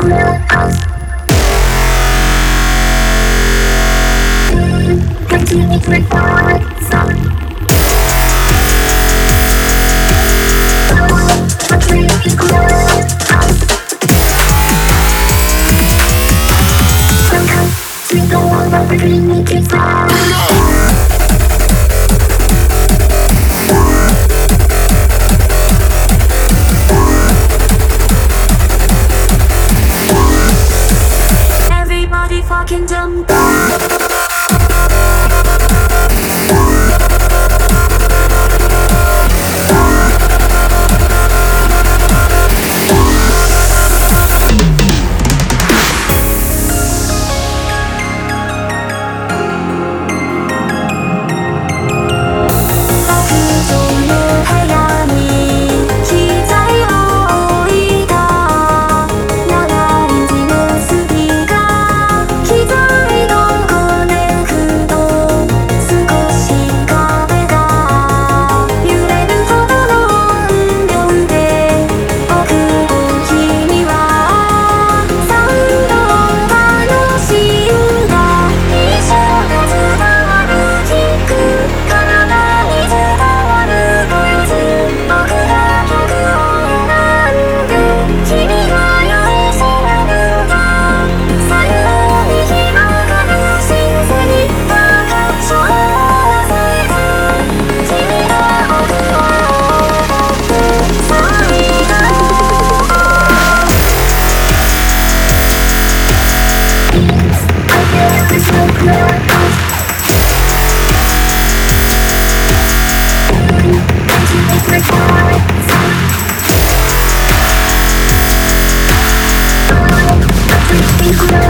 Somehow, we go on, but we need to Everybody